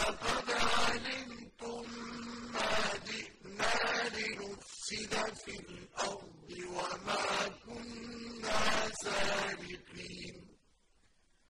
لقد علمتم ما جئنا لنفسد في الأرض.